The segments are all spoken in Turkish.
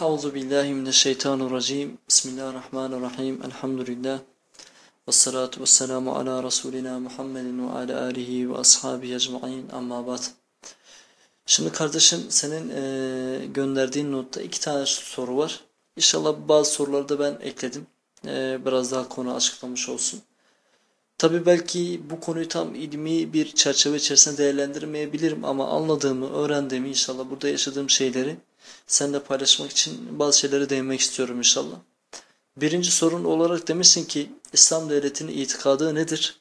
Euzu billahi mineşşeytanirracim. Bismillahirrahmanirrahim. Elhamdülillah. Ve salatu ve selamu ala Resulina Muhammedin ve ala alihi ve ashabihi ecma'in. Amma ba'd. Şimdi kardeşim senin e, gönderdiğin notta iki tane soru var. İnşallah bazı soruları da ben ekledim. E, biraz daha konu açıklamış olsun. Tabi belki bu konuyu tam ilmi bir çerçeve içerisinde değerlendirmeyebilirim ama anladığımı, öğrendiğimi inşallah burada yaşadığım şeyleri seninle paylaşmak için bazı şeylere değinmek istiyorum inşallah. Birinci sorun olarak demişsin ki İslam devletinin itikadı nedir?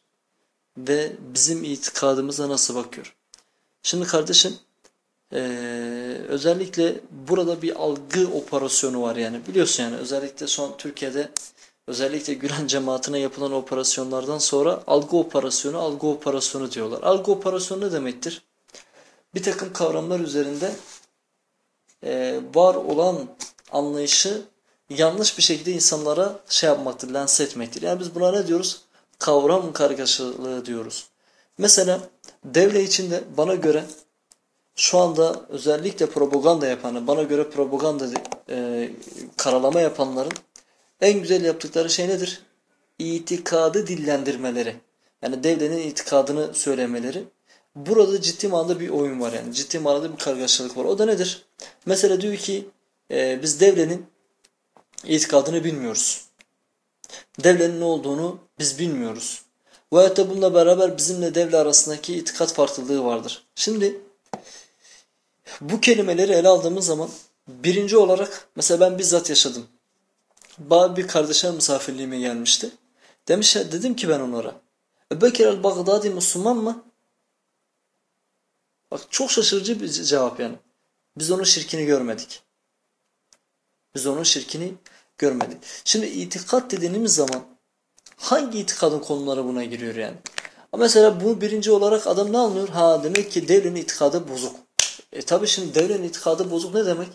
Ve bizim itikadımıza nasıl bakıyor? Şimdi kardeşim ee, özellikle burada bir algı operasyonu var yani biliyorsun yani özellikle son Türkiye'de özellikle Gülen cemaatine yapılan operasyonlardan sonra algı operasyonu, algı operasyonu diyorlar. Algı operasyonu ne demektir? Bir takım kavramlar üzerinde e, var olan anlayışı yanlış bir şekilde insanlara şey yapmaktır, lanse etmektir. Yani biz buna ne diyoruz? Kavram kargaşalığı diyoruz. Mesela devlet içinde bana göre şu anda özellikle propaganda yapanı, bana göre propaganda e, karalama yapanların en güzel yaptıkları şey nedir? İtikadı dillendirmeleri. Yani devletin itikadını söylemeleri. Burada ciddi manada bir oyun var yani. Ciddi manada bir kargaşalık var. O da nedir? Mesela diyor ki e, biz devlenin itikadını bilmiyoruz. Devlenin ne olduğunu biz bilmiyoruz. Veyahut da bununla beraber bizimle devle arasındaki itikat farklılığı vardır. Şimdi bu kelimeleri ele aldığımız zaman birinci olarak mesela ben bizzat yaşadım. Bir kardeşe misafirliğime gelmişti. Demiş, dedim ki ben onlara. Ebubekir el-Baghdadi Müslüman mı? Bak çok şaşırıcı bir cevap yani. Biz onun şirkini görmedik. Biz onun şirkini görmedik. Şimdi itikat dediğimiz zaman hangi itikadın konuları buna giriyor yani? Mesela bu birinci olarak adam ne anlıyor? Ha demek ki devletin itikadı bozuk. E tabi şimdi devletin itikadı bozuk ne demek?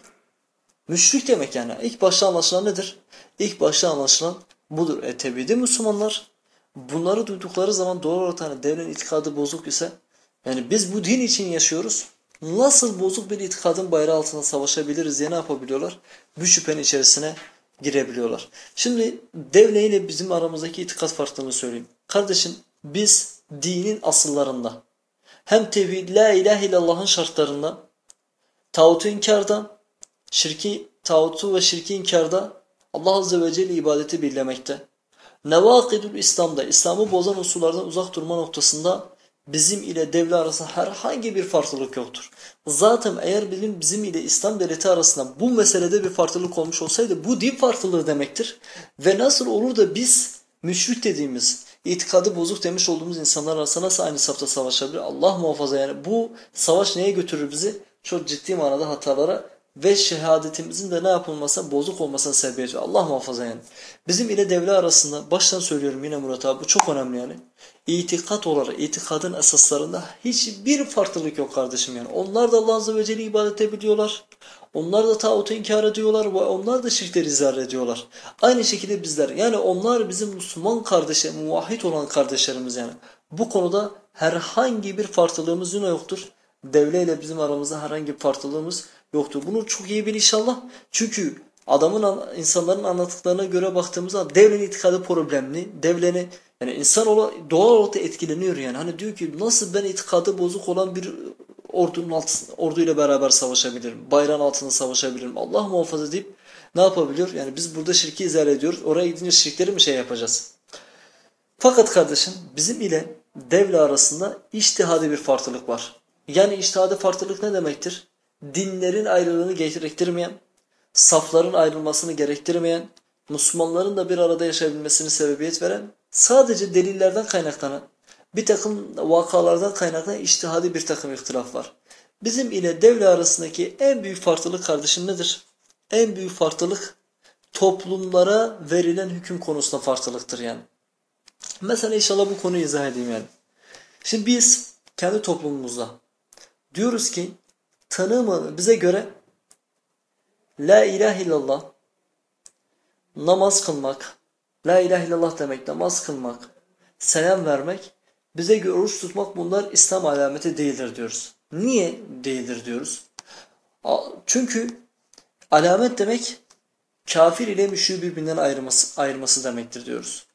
Müşrik demek yani. İlk başta anlaşılan nedir? İlk başta anlaşılan budur. E tebidi Müslümanlar bunları duydukları zaman doğru olarak hani devletin itikadı bozuk ise yani biz bu din için yaşıyoruz. Nasıl bozuk bir itikadın bayrağı altında savaşabiliriz diye ne yapabiliyorlar? Bu şüphenin içerisine girebiliyorlar. Şimdi devle ile bizim aramızdaki itikat farklılığını söyleyeyim. Kardeşim biz dinin asıllarında hem tevhid la ilahe illallah'ın şartlarında tağutu inkarda şirki tağutu ve şirki inkarda Allah azze ve celle ibadeti birlemekte. Nevakidül İslam'da İslam'ı bozan unsurlardan uzak durma noktasında bizim ile devlet arasında herhangi bir farklılık yoktur. Zaten eğer bizim, bizim ile İslam devleti arasında bu meselede bir farklılık olmuş olsaydı bu din farklılığı demektir. Ve nasıl olur da biz müşrik dediğimiz, itikadı bozuk demiş olduğumuz insanlar arasında nasıl aynı safta savaşabilir? Allah muhafaza yani bu savaş neye götürür bizi? Çok ciddi manada hatalara ve şehadetimizin de ne yapılmasa bozuk olmasına sebebiyet Allah muhafaza yani. Bizim ile devlet arasında baştan söylüyorum yine Murat abi bu çok önemli yani. İtikat olarak itikadın esaslarında hiçbir farklılık yok kardeşim yani. Onlar da Allah azze ve celle ibadet edebiliyorlar. Onlar da tağutu inkar ediyorlar ve onlar da şirkleri izah ediyorlar. Aynı şekilde bizler yani onlar bizim Müslüman kardeşe, muvahhid olan kardeşlerimiz yani. Bu konuda herhangi bir farklılığımız yine yoktur. Devlet ile bizim aramızda herhangi bir farklılığımız yoktur. Bunu çok iyi bil inşallah. Çünkü adamın insanların anlattıklarına göre baktığımızda devlenin itikadı problemli. Devleni yani insan doğal olarak da etkileniyor yani. Hani diyor ki nasıl ben itikadı bozuk olan bir ordunun altında, orduyla beraber savaşabilirim. Bayrağın altında savaşabilirim. Allah muhafaza deyip ne yapabiliyor? Yani biz burada şirki izah ediyoruz. Oraya gidince şirkleri mi şey yapacağız? Fakat kardeşim bizim ile devle arasında iştihadi bir farklılık var. Yani iştihadi farklılık ne demektir? Dinlerin ayrılığını gerektirmeyen, safların ayrılmasını gerektirmeyen, Müslümanların da bir arada yaşayabilmesini sebebiyet veren, sadece delillerden kaynaklanan, bir takım vakalardan kaynaklanan iştihadi bir takım ihtilaf var. Bizim ile devle arasındaki en büyük farklılık kardeşim nedir? En büyük farklılık toplumlara verilen hüküm konusunda farklılıktır yani. Mesela inşallah bu konuyu izah edeyim yani. Şimdi biz kendi toplumumuzda diyoruz ki tanımı bize göre La ilahe illallah namaz kılmak, La ilahe illallah demek, namaz kılmak, selam vermek, bize göre oruç tutmak bunlar İslam alameti değildir diyoruz. Niye değildir diyoruz? Çünkü alamet demek kafir ile müşriği birbirinden ayırması, ayırması demektir diyoruz.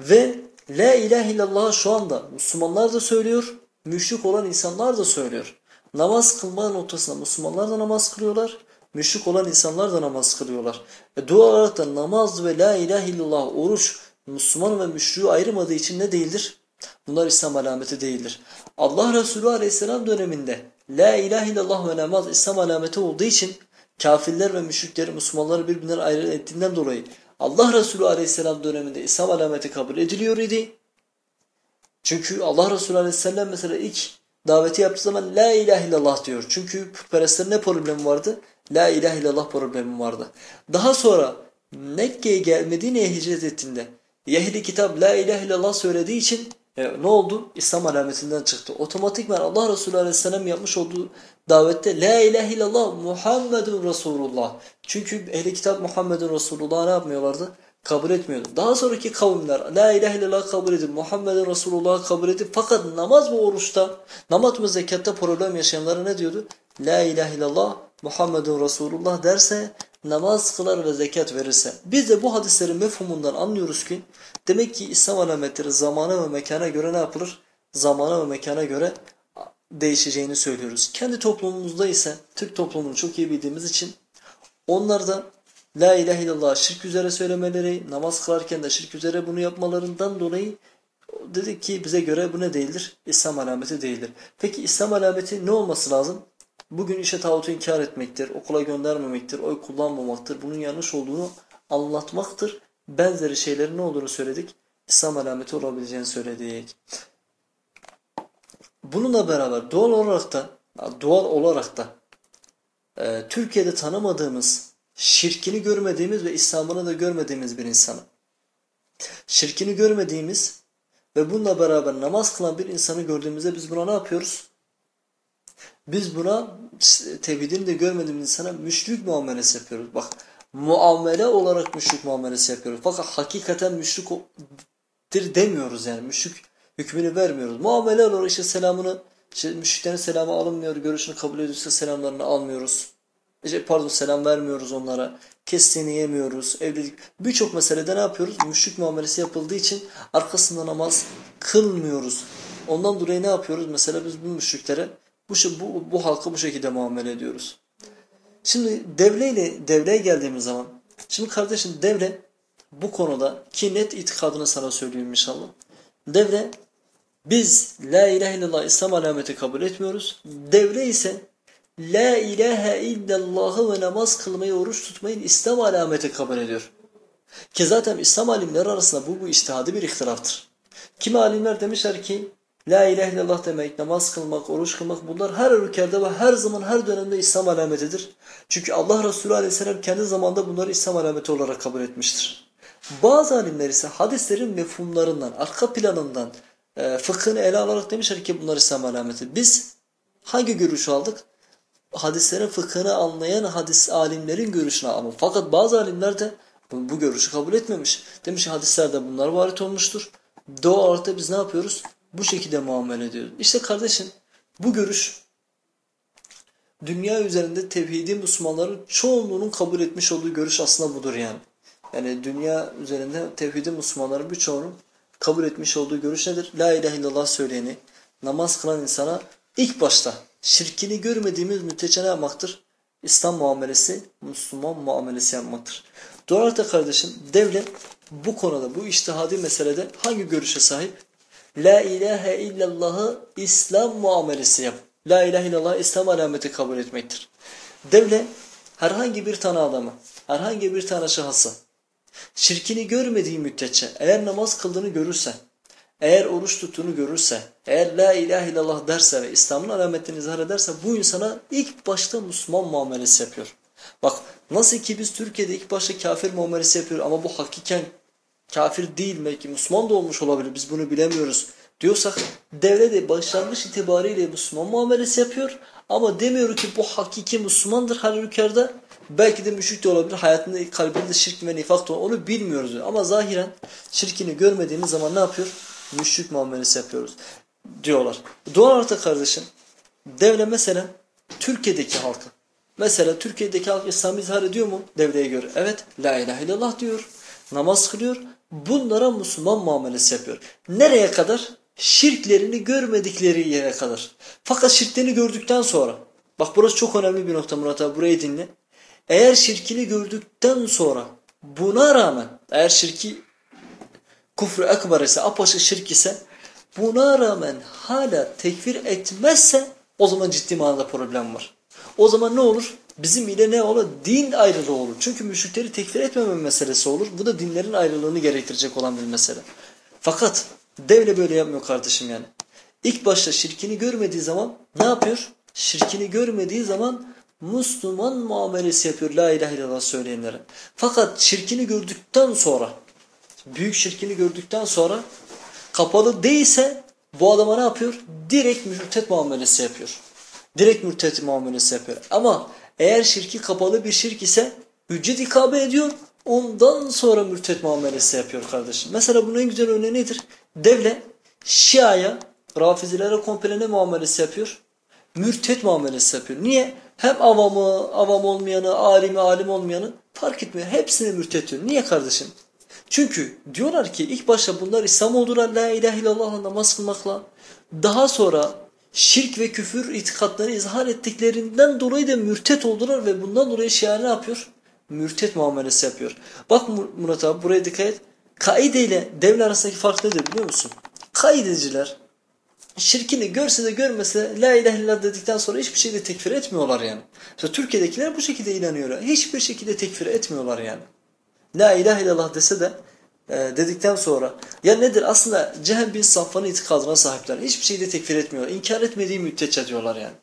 Ve La ilahe illallah şu anda Müslümanlar da söylüyor, müşrik olan insanlar da söylüyor. Namaz kılma noktasında Müslümanlar da namaz kılıyorlar, müşrik olan insanlar da namaz kılıyorlar. E dua olarak da namaz ve la ilahe illallah oruç Müslüman ve müşriği ayırmadığı için ne değildir? Bunlar İslam alameti değildir. Allah Resulü Aleyhisselam döneminde La ilahe illallah ve namaz İslam alameti olduğu için kafirler ve müşrikleri Müslümanları birbirinden ayrı ettiğinden dolayı Allah Resulü Aleyhisselam döneminde İslam alameti kabul ediliyor idi. Çünkü Allah Resulü Aleyhisselam mesela ilk daveti yaptığı zaman La ilahe illallah diyor. Çünkü putperestlerin ne problemi vardı? La ilahe illallah problemi vardı. Daha sonra Mekke'ye gel Medine'ye hicret ettiğinde Yehli kitap La ilahe illallah söylediği için e, ne oldu? İslam alametinden çıktı. Otomatikman Allah Resulü Aleyhisselam yapmış olduğu davette La ilahe illallah Muhammedun Resulullah. Çünkü ehli kitap Muhammedun Resulullah ne yapmıyorlardı? Kabul etmiyordu. Daha sonraki kavimler La ilahe illallah kabul edip Muhammedun Resulullah kabul edip fakat namaz ve oruçta namaz ve zekatta problem yaşayanlara ne diyordu? La ilahe illallah Muhammedun Resulullah derse namaz kılar ve zekat verirse. Biz de bu hadislerin mefhumundan anlıyoruz ki demek ki İslam alametleri zamana ve mekana göre ne yapılır? Zamana ve mekana göre değişeceğini söylüyoruz. Kendi toplumumuzda ise Türk toplumunu çok iyi bildiğimiz için onlardan La ilahe illallah şirk üzere söylemeleri, namaz kılarken de şirk üzere bunu yapmalarından dolayı dedik ki bize göre bu ne değildir? İslam alameti değildir. Peki İslam alameti ne olması lazım? Bugün işe tağutu inkar etmektir, okula göndermemektir, oy kullanmamaktır, bunun yanlış olduğunu anlatmaktır. Benzeri şeylerin ne olduğunu söyledik? İslam alameti olabileceğini söyledik. Bununla beraber doğal olarak da doğal olarak da e, Türkiye'de tanımadığımız, şirkini görmediğimiz ve İslam'ını da görmediğimiz bir insanı. Şirkini görmediğimiz ve bununla beraber namaz kılan bir insanı gördüğümüzde biz buna ne yapıyoruz? Biz buna tevhidini de görmediğimiz insana müşrik muamelesi yapıyoruz. Bak muamele olarak müşrik muamelesi yapıyoruz. Fakat hakikaten müşriktir demiyoruz yani. Müşrik hükmünü vermiyoruz. Muamele olarak işte selamını, işte müşriklerin selamı alınmıyor, görüşünü kabul ediyorsa selamlarını almıyoruz. İşte pardon selam vermiyoruz onlara. Kestiğini yemiyoruz. Evlilik. Birçok meselede ne yapıyoruz? Müşrik muamelesi yapıldığı için arkasında namaz kılmıyoruz. Ondan dolayı ne yapıyoruz? Mesela biz bu müşriklere bu, bu, bu halkı bu şekilde muamele ediyoruz. Şimdi devleyle devleye geldiğimiz zaman şimdi kardeşim devre bu konuda ki net itikadını sana söyleyeyim inşallah. Devre biz la ilahe illallah İslam alameti kabul etmiyoruz. Devre ise la ilahe illallahı ve namaz kılmayı, oruç tutmayı İslam alameti kabul ediyor. Ki zaten İslam alimleri arasında bu bu iştihadi bir ihtilaftır. Kimi alimler demişler ki La ilahe illallah demek, namaz kılmak, oruç kılmak bunlar her ülkede ve her zaman her dönemde İslam alametidir. Çünkü Allah Resulü aleyhisselam kendi zamanda bunları İslam alameti olarak kabul etmiştir. Bazı alimler ise hadislerin mefhumlarından, arka planından, e, fıkhını ele alarak demişler ki bunlar İslam alameti. Biz hangi görüşü aldık? Hadislerin fıkhını anlayan hadis alimlerin görüşünü aldık. Fakat bazı alimler de bu, görüşü kabul etmemiş. Demiş ki hadislerde bunlar varit olmuştur. Doğal olarak biz ne yapıyoruz? bu şekilde muamele ediyoruz. İşte kardeşim bu görüş dünya üzerinde tevhidi Müslümanların çoğunluğunun kabul etmiş olduğu görüş aslında budur yani. Yani dünya üzerinde tevhidi Müslümanların birçoğunun kabul etmiş olduğu görüş nedir? La ilahe illallah söyleyeni, namaz kılan insana ilk başta şirkini görmediğimiz müddetçe ne yapmaktır? İslam muamelesi, Müslüman muamelesi yapmaktır. Doğru da kardeşim devlet bu konuda, bu iştihadi meselede hangi görüşe sahip? La ilahe illallah'ı İslam muamelesi yap. La ilahe illallah İslam alameti kabul etmektir. Devlet herhangi bir tane adamı, herhangi bir tane şahsı şirkini görmediği müddetçe eğer namaz kıldığını görürse, eğer oruç tuttuğunu görürse, eğer la ilahe illallah derse ve İslam'ın alametini izhar ederse bu insana ilk başta Müslüman muamelesi yapıyor. Bak nasıl ki biz Türkiye'de ilk başta kafir muamelesi yapıyor ama bu hakiken kafir değil belki Müslüman da olmuş olabilir biz bunu bilemiyoruz diyorsak devlet de başlangıç itibariyle Müslüman muamelesi yapıyor ama demiyor ki bu hakiki Müslümandır halükarda belki de müşrik de olabilir hayatında kalbinde şirk ve nifak da onu bilmiyoruz ama zahiren şirkini görmediğimiz zaman ne yapıyor? Müşrik muamelesi yapıyoruz diyorlar. Doğal artık kardeşim devlet mesela Türkiye'deki halkı Mesela Türkiye'deki halk İslam'ı izhar ediyor mu devreye göre? Evet. La ilahe illallah diyor. Namaz kılıyor. Bunlara Müslüman muamelesi yapıyor. Nereye kadar? Şirklerini görmedikleri yere kadar. Fakat şirklerini gördükten sonra. Bak burası çok önemli bir nokta Murat abi. Burayı dinle. Eğer şirkini gördükten sonra buna rağmen eğer şirki kufru ekber ise apaçık şirk ise buna rağmen hala tekfir etmezse o zaman ciddi manada problem var. O zaman ne olur? Bizim ile ne olur? Din ayrılığı olur. Çünkü müşrikleri tekfir etmeme meselesi olur. Bu da dinlerin ayrılığını gerektirecek olan bir mesele. Fakat devle böyle yapmıyor kardeşim yani. İlk başta şirkini görmediği zaman ne yapıyor? Şirkini görmediği zaman Müslüman muamelesi yapıyor la ilahe illallah söyleyenlere. Fakat şirkini gördükten sonra büyük şirkini gördükten sonra kapalı değilse bu adama ne yapıyor? Direkt mürtet muamelesi yapıyor. Direkt mürtet muamelesi yapıyor. Ama eğer şirki kapalı bir şirk ise hüccet ikabe ediyor. Ondan sonra mürtet muamelesi yapıyor kardeşim. Mesela bunun en güzel örneği nedir? Devlet Şia'ya, Rafizilere komple ne muamelesi yapıyor? Mürtet muamelesi yapıyor. Niye? Hem avamı, avam olmayanı, alimi, alim olmayanı fark etmiyor. Hepsini mürtet diyor. Niye kardeşim? Çünkü diyorlar ki ilk başta bunlar İslam oldular la ilahe illallah namaz kılmakla. Daha sonra şirk ve küfür itikatları izhar ettiklerinden dolayı da mürtet oldular ve bundan dolayı Şia ne yapıyor? Mürtet muamelesi yapıyor. Bak Murat abi buraya dikkat et. Kaide ile devlet arasındaki fark nedir biliyor musun? Kaideciler şirkini görse de görmese la ilahe illallah dedikten sonra hiçbir şeyde tekfir etmiyorlar yani. İşte Türkiye'dekiler bu şekilde inanıyor. Hiçbir şekilde tekfir etmiyorlar yani. La ilahe illallah dese de e, dedikten sonra ya nedir aslında Cehem bin Safvan'ın itikadına sahipler. Hiçbir şeyde tekfir etmiyorlar. İnkar etmediği müddetçe diyorlar yani.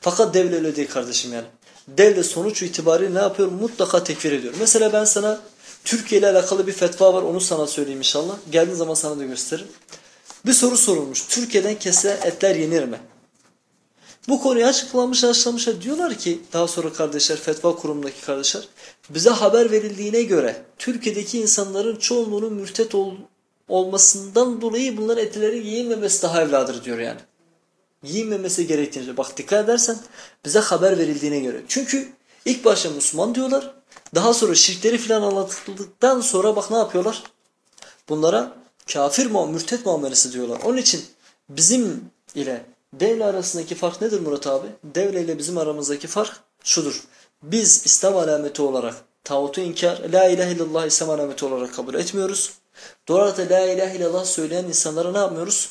Fakat devlet öyle değil kardeşim yani. Devlet sonuç itibariyle ne yapıyor? Mutlaka tekfir ediyor. Mesela ben sana Türkiye ile alakalı bir fetva var. Onu sana söyleyeyim inşallah. Geldiğin zaman sana da gösteririm. Bir soru sorulmuş. Türkiye'den kese etler yenir mi? Bu konuyu açıklamış açıklamışlar. Diyorlar ki daha sonra kardeşler fetva kurumundaki kardeşler bize haber verildiğine göre Türkiye'deki insanların çoğunluğunun mürtet ol, olmasından dolayı bunların etleri yiyilmemesi daha evladır diyor yani. Yiyilmemesi gerektiğini. Bak dikkat edersen bize haber verildiğine göre. Çünkü ilk başta Müslüman diyorlar. Daha sonra şirkleri filan anlatıldıktan sonra bak ne yapıyorlar? Bunlara kafir mürtet muamelesi diyorlar. Onun için bizim ile devle arasındaki fark nedir Murat abi? Devle ile bizim aramızdaki fark şudur. Biz İslam alameti olarak tağutu inkar, la ilahe illallah İslam alameti olarak kabul etmiyoruz. Da la ilahe illallah söyleyen insanlara ne yapmıyoruz?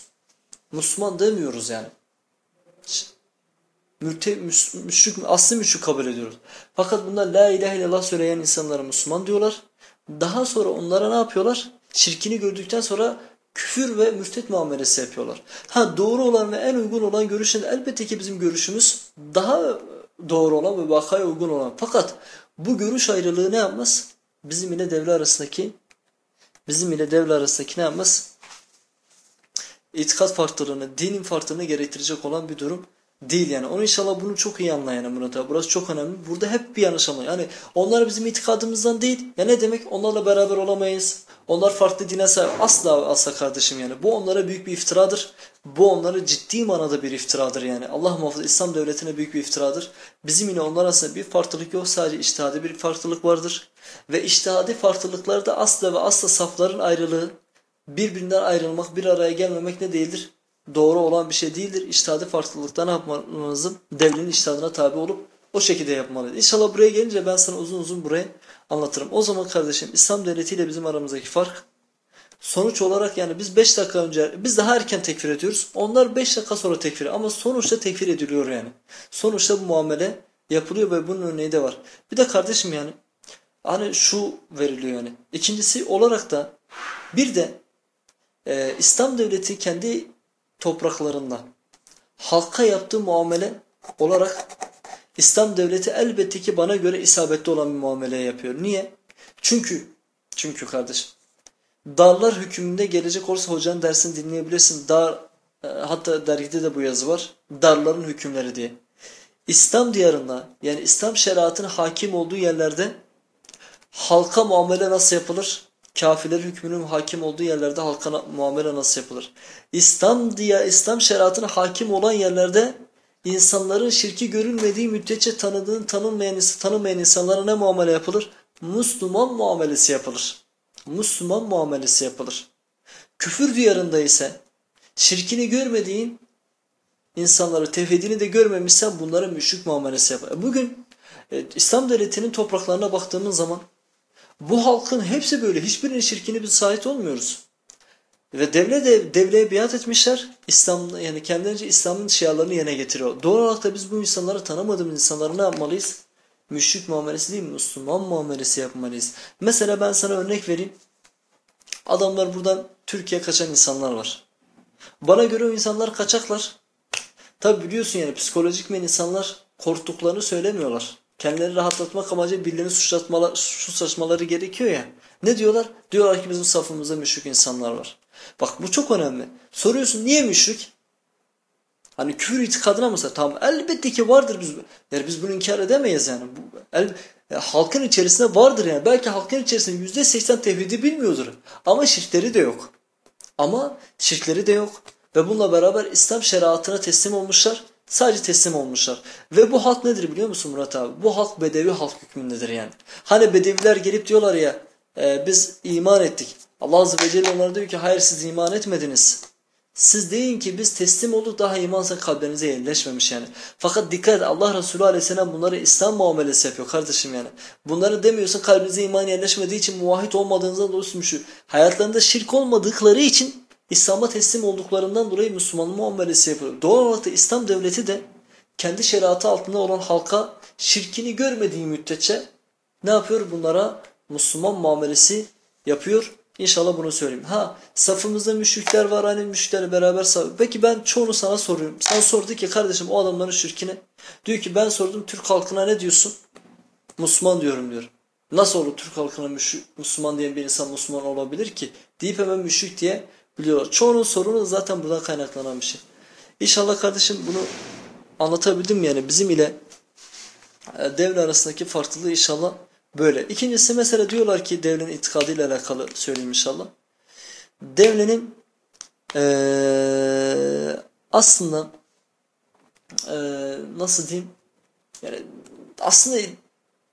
Müslüman demiyoruz yani. Mürte, müşrik, aslı müşrik kabul ediyoruz. Fakat bunlar la ilahe illallah söyleyen insanlara Müslüman diyorlar. Daha sonra onlara ne yapıyorlar? Şirkini gördükten sonra küfür ve mürtet muamelesi yapıyorlar. Ha doğru olan ve en uygun olan görüşün elbette ki bizim görüşümüz daha doğru olan ve vakaya uygun olan. Fakat bu görüş ayrılığı ne yapmaz? Bizim ile devre arasındaki bizim ile devre arasındaki ne yapmaz? İtikat farklılığını, dinin farklılığını gerektirecek olan bir durum değil yani. Onu inşallah bunu çok iyi anlayın Murat abi. Burası çok önemli. Burada hep bir yanlış anlayın. Yani onlar bizim itikadımızdan değil. Ya ne demek? Onlarla beraber olamayız. Onlar farklı dine sahip. Asla asla kardeşim yani. Bu onlara büyük bir iftiradır. Bu onlara ciddi manada bir iftiradır yani. Allah muhafaza İslam devletine büyük bir iftiradır. Bizim yine onlar arasında bir farklılık yok. Sadece iştihadi bir farklılık vardır. Ve iştihadi farklılıklarda asla ve asla safların ayrılığı, birbirinden ayrılmak, bir araya gelmemek ne değildir? Doğru olan bir şey değildir. İştihadi farklılıkta ne yapmamız lazım? Devletin iştihadına tabi olup o şekilde yapmalıyız. İnşallah buraya gelince ben sana uzun uzun buraya anlatırım. O zaman kardeşim İslam devletiyle bizim aramızdaki fark sonuç olarak yani biz 5 dakika önce biz daha erken tekfir ediyoruz. Onlar 5 dakika sonra tekfir ama sonuçta tekfir ediliyor yani. Sonuçta bu muamele yapılıyor ve bunun örneği de var. Bir de kardeşim yani hani şu veriliyor yani. İkincisi olarak da bir de e, İslam devleti kendi topraklarında halka yaptığı muamele olarak İslam devleti elbette ki bana göre isabetli olan bir muamele yapıyor. Niye? Çünkü çünkü kardeşim darlar hükmünde gelecek olursa hocanın dersini dinleyebilirsin. Dar e, hatta dergide de bu yazı var. Darların hükümleri diye. İslam diyarında yani İslam şeriatının hakim olduğu yerlerde halka muamele nasıl yapılır? Kafirler hükmünün hakim olduğu yerlerde halka muamele nasıl yapılır? İslam diye İslam şeriatına hakim olan yerlerde insanların şirki görülmediği müddetçe tanıdığın tanınmayan, tanınmayan insanlara ne muamele yapılır? Müslüman muamelesi yapılır. Müslüman muamelesi yapılır. Küfür diyarında ise şirkini görmediğin insanları tevhidini de görmemişsen bunlara müşrik muamelesi yapar. Bugün e, İslam devletinin topraklarına baktığımız zaman bu halkın hepsi böyle. Hiçbirinin şirkini biz sahip olmuyoruz. Ve devlet de devleye biat etmişler. İslam yani kendilerince İslam'ın şialarını yerine getiriyor. Doğal olarak da biz bu insanları tanımadığımız insanları ne yapmalıyız? Müşrik muamelesi değil, Müslüman muamelesi yapmalıyız. Mesela ben sana örnek vereyim. Adamlar buradan Türkiye kaçan insanlar var. Bana göre o insanlar kaçaklar. Tabi biliyorsun yani psikolojik men insanlar korktuklarını söylemiyorlar. Kendilerini rahatlatmak amacı birilerini suçlatmalar, suçlatmaları gerekiyor ya. Ne diyorlar? Diyorlar ki bizim safımızda müşrik insanlar var. Bak bu çok önemli. Soruyorsun niye müşrik? Hani küfür itikadına mı Tamam elbette ki vardır biz. Yani biz bunu inkar edemeyiz yani. Bu, el, e, halkın içerisinde vardır yani. Belki halkın içerisinde yüzde seksen tevhidi bilmiyordur. Ama şirkleri de yok. Ama şirkleri de yok. Ve bununla beraber İslam şeriatına teslim olmuşlar. Sadece teslim olmuşlar. Ve bu halk nedir biliyor musun Murat abi? Bu halk bedevi halk hükmündedir yani. Hani bedeviler gelip diyorlar ya e, biz iman ettik. Allah Azze ve Celle onlara diyor ki hayır siz iman etmediniz. Siz deyin ki biz teslim olduk daha imansa kalplerinize yerleşmemiş yani. Fakat dikkat et Allah Resulü Aleyhisselam bunları İslam muamelesi yapıyor kardeşim yani. Bunları demiyorsun kalbinize iman yerleşmediği için muvahhid olmadığınızdan dolayı şu. Hayatlarında şirk olmadıkları için İslam'a teslim olduklarından dolayı Müslüman muamelesi yapıyor. Doğal olarak da İslam devleti de kendi şeriatı altında olan halka şirkini görmediği müddetçe ne yapıyor? Bunlara Müslüman muamelesi yapıyor. İnşallah bunu söyleyeyim. Ha safımızda müşrikler var hani müşriklerle beraber saf. Peki ben çoğunu sana soruyorum. Sen sorduk ki kardeşim o adamların şirkine. Diyor ki ben sordum Türk halkına ne diyorsun? Müslüman diyorum diyor. Nasıl olur Türk halkına müşrik, Müslüman diyen bir insan Müslüman olabilir ki? Deyip hemen müşrik diye biliyorlar. Çoğunun sorunu zaten buradan kaynaklanan bir şey. İnşallah kardeşim bunu anlatabildim yani bizim ile e, devre arasındaki farklılığı inşallah böyle. İkincisi mesela diyorlar ki devlenin itikadıyla alakalı söyleyeyim inşallah. Devlenin ee, aslında ee, nasıl diyeyim yani aslında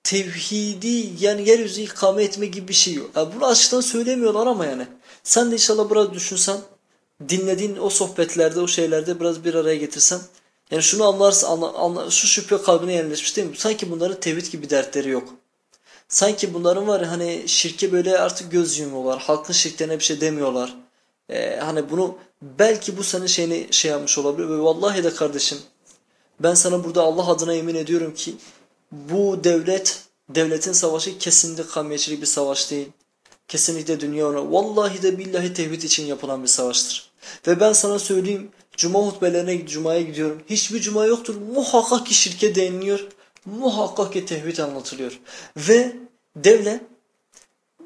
tevhidi yani yeryüzü ikame etme gibi bir şey yok. Yani bunu açıktan söylemiyorlar ama yani. Sen de inşallah biraz düşünsen, dinlediğin o sohbetlerde, o şeylerde biraz bir araya getirsen, yani şunu anlarsın, anla, anla, şu şüphe kalbine yerleşmiş değil mi? Sanki bunların tevhid gibi dertleri yok. Sanki bunların var ya hani şirke böyle artık göz yumuyorlar. Halkın şirklerine bir şey demiyorlar. Ee, hani bunu belki bu senin şeyini şey yapmış olabilir. Ve vallahi de kardeşim ben sana burada Allah adına yemin ediyorum ki bu devlet, devletin savaşı kesinlikle kamiyetçilik bir savaş değil. Kesinlikle dünya ona vallahi de billahi tevhid için yapılan bir savaştır. Ve ben sana söyleyeyim cuma hutbelerine cumaya gidiyorum. Hiçbir cuma yoktur. Muhakkak ki şirke değiniliyor. Muhakkak ki tevhid anlatılıyor. Ve devlet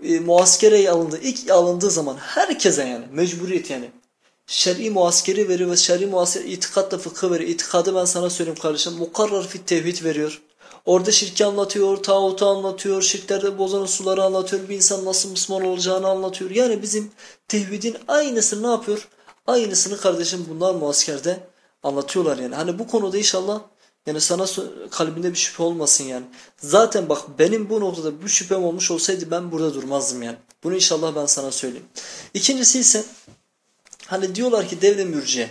e, muaskereye alındı. İlk alındığı zaman herkese yani mecburiyet yani. Şer'i muaskeri veriyor ve şer'i muaskeri itikadla fıkıh veriyor. İtikadı ben sana söyleyeyim kardeşim. Mukarrar fit tevhid veriyor. Orada şirki anlatıyor, tağutu anlatıyor, şirklerde bozan usulları anlatıyor, bir insan nasıl Müslüman olacağını anlatıyor. Yani bizim tevhidin aynısını ne yapıyor? Aynısını kardeşim bunlar muaskerde anlatıyorlar yani. Hani bu konuda inşallah yani sana kalbinde bir şüphe olmasın yani. Zaten bak benim bu noktada bir şüphem olmuş olsaydı ben burada durmazdım yani. Bunu inşallah ben sana söyleyeyim. İkincisi ise hani diyorlar ki devre mürciye.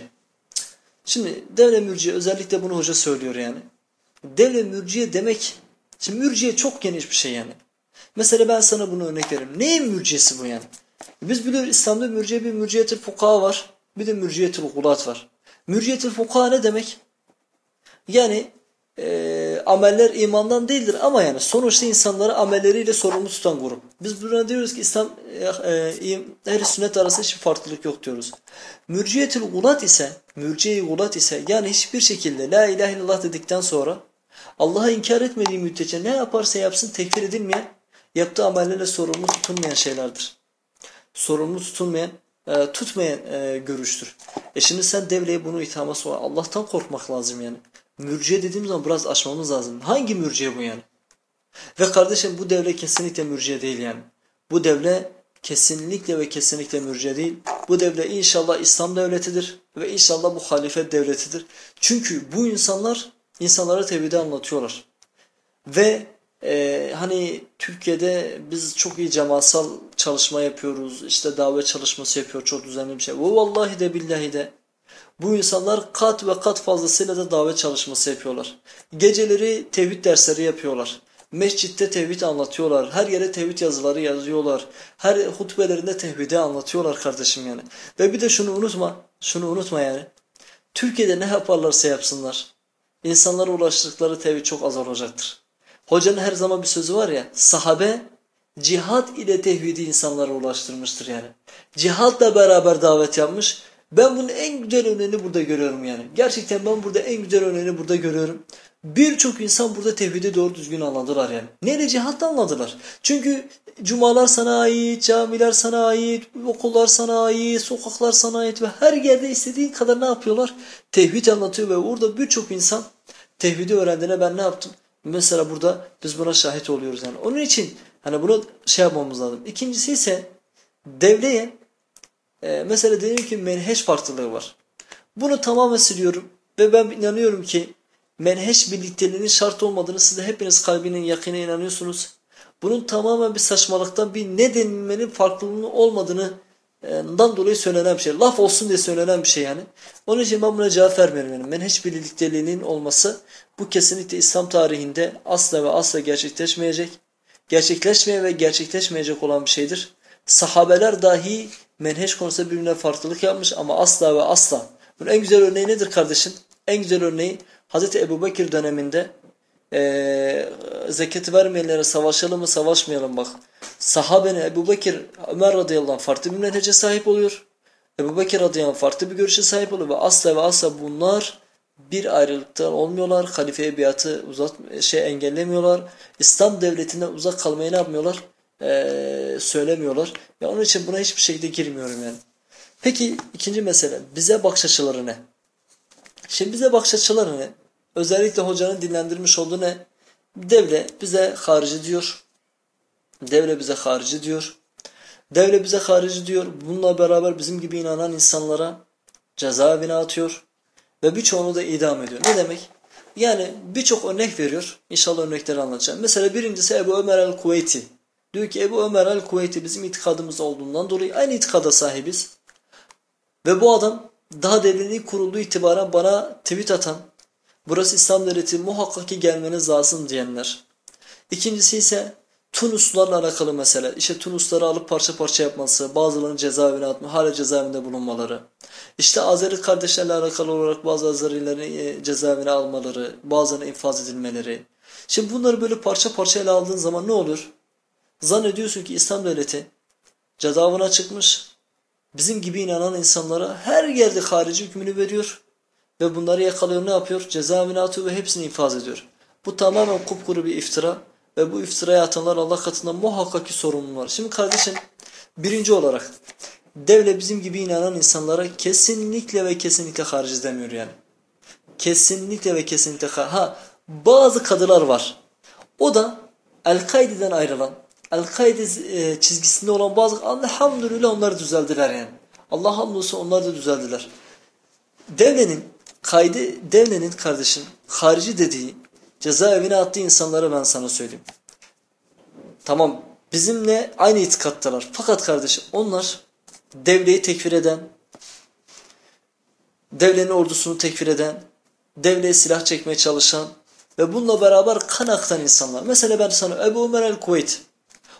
Şimdi devre mürciye özellikle bunu hoca söylüyor yani. Devre mürciye demek, şimdi mürciye çok geniş bir şey yani. Mesela ben sana bunu örnek vereyim. Neyin mürciyesi bu yani? Biz biliyoruz İslam'da mürciye bir mürciyetil fukaha var. Bir de mürciyetil gulat var. Mürciyetil fukaha ne demek? Yani e, ameller imandan değildir ama yani sonuçta insanları amelleriyle sorumlu tutan grup. Biz buna diyoruz ki İslam e, e, her sünnet arasında hiçbir farklılık yok diyoruz. Mürciyetül gulat ise mürciye gulat ise yani hiçbir şekilde la ilahe illallah dedikten sonra Allah'a inkar etmediği müddetçe ne yaparsa yapsın tekfir edilmeyen, yaptığı amellerle sorumlu tutulmayan şeylerdir. Sorumlu tutulmayan, e, tutmayan e, görüştür. E şimdi sen devreye bunu ithama sonra Allah'tan korkmak lazım yani. Mürciye dediğim zaman biraz açmamız lazım. Hangi mürciye bu yani? Ve kardeşim bu devlet kesinlikle mürciye değil yani. Bu devlet kesinlikle ve kesinlikle mürciye değil. Bu devlet inşallah İslam devletidir. Ve inşallah bu halife devletidir. Çünkü bu insanlar insanlara tevhidi anlatıyorlar. Ve e, hani Türkiye'de biz çok iyi cemaatsal çalışma yapıyoruz. İşte davet çalışması yapıyor çok düzenli bir şey. Bu vallahi de billahi de bu insanlar kat ve kat fazlasıyla da davet çalışması yapıyorlar. Geceleri tevhid dersleri yapıyorlar. Mescitte tevhid anlatıyorlar. Her yere tevhid yazıları yazıyorlar. Her hutbelerinde tevhidi anlatıyorlar kardeşim yani. Ve bir de şunu unutma. Şunu unutma yani. Türkiye'de ne yaparlarsa yapsınlar. İnsanlara ulaştıkları tevhid çok az olacaktır. Hocanın her zaman bir sözü var ya. Sahabe cihat ile tevhidi insanlara ulaştırmıştır yani. Cihatla beraber davet yapmış. Ben bunun en güzel örneğini burada görüyorum yani. Gerçekten ben burada en güzel örneğini burada görüyorum. Birçok insan burada tevhidi doğru düzgün anladılar yani. Neyle cihatla anladılar. Çünkü cumalar sana ait, camiler sana ait, okullar sana ait, sokaklar sana ait ve her yerde istediğin kadar ne yapıyorlar? Tevhid anlatıyor ve orada birçok insan tevhidi öğrendiğine ben ne yaptım? Mesela burada biz buna şahit oluyoruz yani. Onun için hani bunu şey yapmamız lazım. İkincisi ise devleye e, mesela diyelim ki menheş farklılığı var. Bunu tamamen siliyorum ve ben inanıyorum ki menheş birlikteliğinin şart olmadığını siz de hepiniz kalbinin yakine inanıyorsunuz. Bunun tamamen bir saçmalıktan bir ne denilmenin farklılığının olmadığını dan dolayı söylenen bir şey. Laf olsun diye söylenen bir şey yani. Onun için ben buna cevap vermiyorum. Yani menheş birlikteliğinin olması bu kesinlikle İslam tarihinde asla ve asla gerçekleşmeyecek. Gerçekleşmeye ve gerçekleşmeyecek olan bir şeydir. Sahabeler dahi menheş konusunda birbirine farklılık yapmış ama asla ve asla. Bunun en güzel örneği nedir kardeşim? En güzel örneği Hz. Ebu Bekir döneminde e, zekat vermeyenlere savaşalım mı savaşmayalım bak. Sahabene Ebu Bekir Ömer radıyallahu anh farklı bir menhece sahip oluyor. Ebu Bekir radıyallahu anh farklı bir görüşe sahip oluyor ve asla ve asla bunlar bir ayrılıktan olmuyorlar. Halifeye biatı uzat şey engellemiyorlar. İslam devletinden uzak kalmayı ne yapmıyorlar? Ee, söylemiyorlar. Ve onun için buna hiçbir şekilde girmiyorum yani. Peki ikinci mesele. Bize bakış açıları ne? Şimdi bize bakış açıları ne? Özellikle hocanın dinlendirmiş olduğu ne? Devle bize harici diyor. Devle bize harici diyor. Devle bize harici diyor. Bununla beraber bizim gibi inanan insanlara cezaevine atıyor. Ve birçoğunu da idam ediyor. Ne demek? Yani birçok örnek veriyor. İnşallah örnekleri anlatacağım. Mesela birincisi Ebu Ömer el-Kuveyti. Diyor ki Ebu Ömer el-Kuveyti bizim itikadımız olduğundan dolayı aynı itikada sahibiz. Ve bu adam daha devlenin kurulduğu itibaren bana tweet atan, burası İslam devleti muhakkak ki gelmeniz lazım diyenler. İkincisi ise Tunuslarla alakalı mesele. İşte Tunusları alıp parça parça yapması, bazılarının cezaevine atma, hala cezaevinde bulunmaları. İşte Azeri kardeşlerle alakalı olarak bazı Azerileri e, cezaevine almaları, bazılarına infaz edilmeleri. Şimdi bunları böyle parça parça ele aldığın zaman ne olur? Zannediyorsun ki İslam devleti cezaevine çıkmış, bizim gibi inanan insanlara her yerde harici hükmünü veriyor ve bunları yakalıyor ne yapıyor? Cezaevine atıyor ve hepsini infaz ediyor. Bu tamamen kupkuru bir iftira ve bu iftiraya atanlar Allah katında muhakkak ki sorumlular. Şimdi kardeşim birinci olarak devlet bizim gibi inanan insanlara kesinlikle ve kesinlikle harici demiyor yani. Kesinlikle ve kesinlikle ha bazı kadılar var. O da El-Kaide'den ayrılan, El-Kaide e, çizgisinde olan bazı elhamdülillah onlar düzeldiler yani. Allah hamdolsun onlar da düzeldiler. Devlenin kaydı devlenin kardeşim harici dediği cezaevine attığı insanlara ben sana söyleyeyim. Tamam bizimle aynı itikattalar. Fakat kardeşim onlar devleyi tekfir eden, devlenin ordusunu tekfir eden, devleye silah çekmeye çalışan ve bununla beraber kan aktan insanlar. Mesela ben sana Ebu Ömer el-Kuveyt.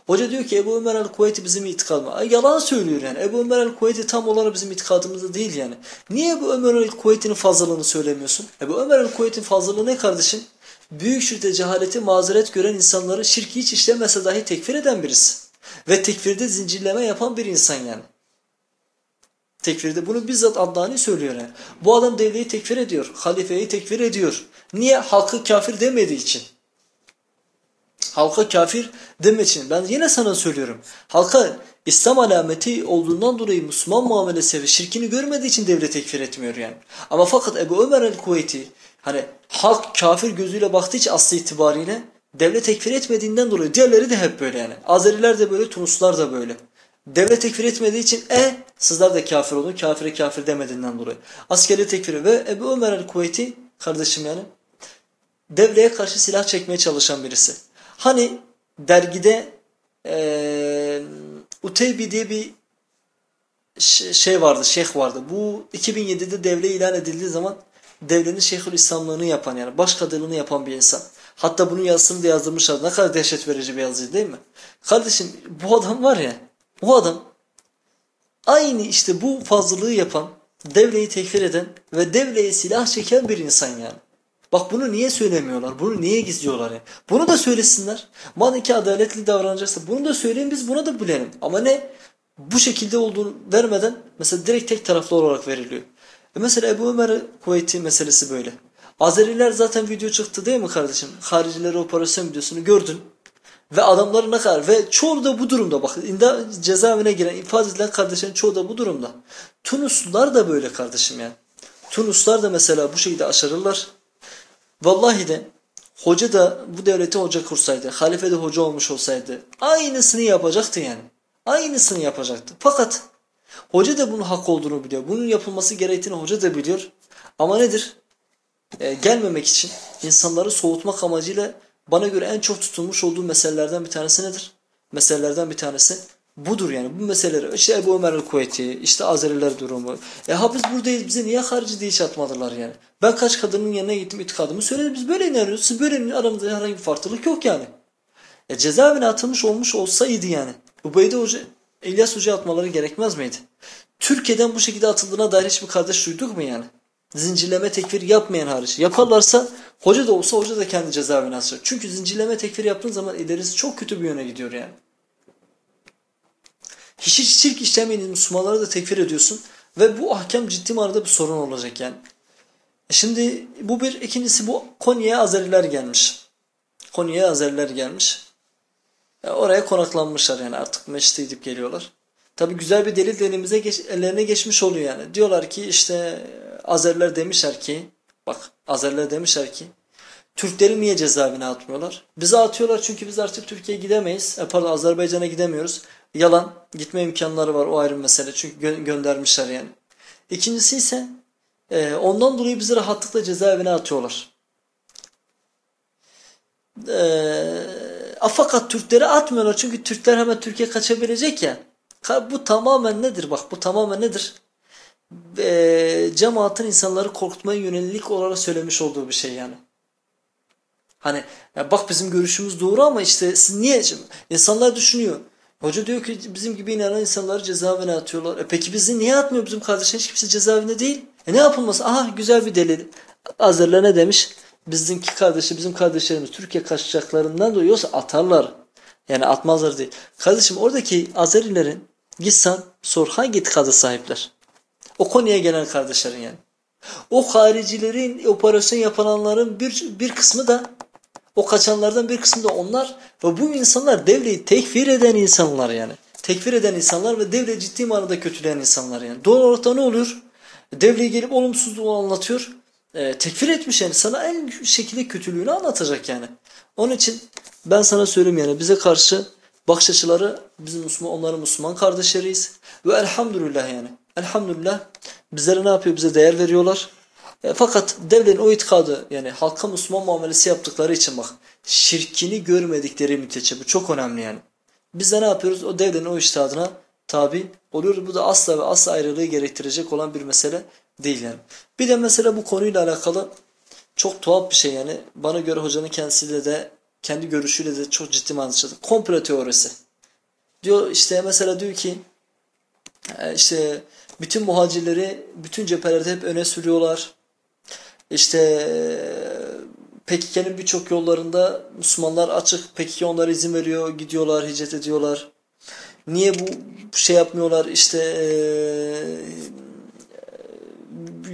Hoca diyor ki Ebu Ömer el-Kuveyt'i bizim itikadımız. Ay yalan söylüyor yani. Ebu Ömer el-Kuveyt'i tam olarak bizim itikadımızda değil yani. Niye Ebu Ömer el-Kuveyt'in fazlalığını söylemiyorsun? Ebu Ömer el-Kuveyt'in fazlalığı ne kardeşim? büyük şirkte cehaleti mazeret gören insanları şirki hiç işlemese dahi tekfir eden birisi. Ve tekfirde zincirleme yapan bir insan yani. Tekfirde bunu bizzat Adnani söylüyor yani. Bu adam devleyi tekfir ediyor. Halifeyi tekfir ediyor. Niye? Halkı kafir demediği için. Halka kafir deme için. Ben yine sana söylüyorum. Halka İslam alameti olduğundan dolayı Müslüman muamelesi ve şirkini görmediği için devlet tekfir etmiyor yani. Ama fakat Ebu Ömer el-Kuvveyti Hani halk kafir gözüyle baktığı için aslı itibariyle devlet tekfir etmediğinden dolayı diğerleri de hep böyle yani. Azeriler de böyle, Tunuslar da böyle. Devlet tekfir etmediği için e sizler de kafir olun. Kafire kafir demediğinden dolayı. Askeri tekfiri ve Ebu Ömer el-Kuveyt'i kardeşim yani devleye karşı silah çekmeye çalışan birisi. Hani dergide e, Uteybi diye bir şey vardı, şeyh vardı. Bu 2007'de devle ilan edildiği zaman devlenin şeyhül İslamlığını yapan yani başkadırlığını yapan bir insan. Hatta bunun yazısını da yazdırmışlar. Ne kadar dehşet verici bir yazı değil mi? Kardeşim bu adam var ya bu adam aynı işte bu fazlalığı yapan, devleyi tekfir eden ve devleye silah çeken bir insan yani. Bak bunu niye söylemiyorlar? Bunu niye gizliyorlar ya? Bunu da söylesinler. Madem ki adaletli davranacaksa bunu da söyleyin biz buna da bilelim. Ama ne? Bu şekilde olduğunu vermeden mesela direkt tek taraflı olarak veriliyor. E mesela Ebu Ömer Kuveyt'i meselesi böyle. Azeriler zaten video çıktı değil mi kardeşim? Haricileri operasyon videosunu gördün. Ve adamları ne kadar ve çoğu da bu durumda bak cezaevine giren ifade edilen kardeşlerin çoğu da bu durumda. Tunuslular da böyle kardeşim yani. Tunuslar da mesela bu şekilde aşarırlar. Vallahi de hoca da bu devlete hoca kursaydı, halife de hoca olmuş olsaydı aynısını yapacaktı yani. Aynısını yapacaktı. Fakat hoca da bunun hak olduğunu biliyor. Bunun yapılması gerektiğini hoca da biliyor. Ama nedir? Ee, gelmemek için insanları soğutmak amacıyla bana göre en çok tutulmuş olduğu meselelerden bir tanesi nedir? Meselelerden bir tanesi budur yani. Bu meseleleri işte Ebu Ömer el-Kuvveti, işte Azeriler durumu. E ha biz buradayız bize niye harici diye atmadılar yani. Ben kaç kadının yanına gittim itikadımı söyledim. Biz böyle inanıyoruz. Siz böyle aramızda herhangi bir farklılık yok yani. E cezaevine atılmış olmuş olsaydı yani. Ubeyde Hoca, İlyas Hoca atmaları gerekmez miydi? Türkiye'den bu şekilde atıldığına dair hiçbir kardeş duyduk mu yani? Zincirleme tekfir yapmayan hariç. Yaparlarsa hoca da olsa hoca da kendi cezaevine atacak. Çünkü zincirleme tekfir yaptığın zaman ilerisi çok kötü bir yöne gidiyor yani. Hiç şirk işlemeyen Müslümanları da tekfir ediyorsun. Ve bu ahkam ciddi manada bir sorun olacak yani. E şimdi bu bir. ikincisi bu Konya'ya Azeriler gelmiş. Konya'ya Azeriler gelmiş. E oraya konaklanmışlar yani artık meşte gidip geliyorlar. Tabi güzel bir delil elimize geç, ellerine geçmiş oluyor yani. Diyorlar ki işte Azeriler demişler ki bak Azeriler demişler ki Türkleri niye cezaevine atmıyorlar? Bize atıyorlar çünkü biz artık Türkiye'ye gidemeyiz. E pardon Azerbaycan'a gidemiyoruz. Yalan. Gitme imkanları var o ayrı mesele. Çünkü gö göndermişler yani. İkincisi ise e, ondan dolayı bizi rahatlıkla cezaevine atıyorlar. E, fakat Türkleri atmıyorlar çünkü Türkler hemen Türkiye kaçabilecek ya. Bu tamamen nedir? Bak bu tamamen nedir? E, cemaatin insanları korkutmaya yönelik olarak söylemiş olduğu bir şey yani. Hani ya bak bizim görüşümüz doğru ama işte siz niye? İnsanlar düşünüyor. Hoca diyor ki bizim gibi inanan insanları cezaevine atıyorlar. E peki bizi niye atmıyor bizim kardeşler? Hiç kimse cezaevinde değil. E ne yapılması? Aha güzel bir delil. Azerler ne demiş? Bizimki kardeşi, bizim kardeşlerimiz Türkiye kaçacaklarından dolayı atarlar. Yani atmazlar değil. Kardeşim oradaki Azerilerin gitsen sor hangi itikada sahipler? O konuya gelen kardeşlerin yani. O haricilerin operasyon yapanların bir, bir kısmı da o kaçanlardan bir kısmı da onlar ve bu insanlar devleyi tekfir eden insanlar yani. Tekfir eden insanlar ve devleyi ciddi manada kötüleyen insanlar yani. Doğal olarak da ne oluyor? Devleyi gelip olumsuzluğu anlatıyor. E, tekfir etmiş yani sana en şekilde kötülüğünü anlatacak yani. Onun için ben sana söyleyeyim yani bize karşı bakış açıları bizim Müslüman, onların Müslüman kardeşleriyiz. Ve elhamdülillah yani. Elhamdülillah bizlere ne yapıyor? Bize değer veriyorlar. E, fakat devletin o itikadı yani halka Müslüman muamelesi yaptıkları için bak şirkini görmedikleri müddetçe bu çok önemli yani. Biz de ne yapıyoruz? O devletin o iştihadına tabi oluyoruz. Bu da asla ve asla ayrılığı gerektirecek olan bir mesele değil yani. Bir de mesela bu konuyla alakalı çok tuhaf bir şey yani. Bana göre hocanın kendisiyle de kendi görüşüyle de çok ciddi mantıklı. Komplo teorisi. Diyor işte mesela diyor ki e, işte bütün muhacirleri bütün cephelerde hep öne sürüyorlar. İşte PKK'nın birçok yollarında Müslümanlar açık. PKK onlara izin veriyor. Gidiyorlar, hicret ediyorlar. Niye bu şey yapmıyorlar? İşte e,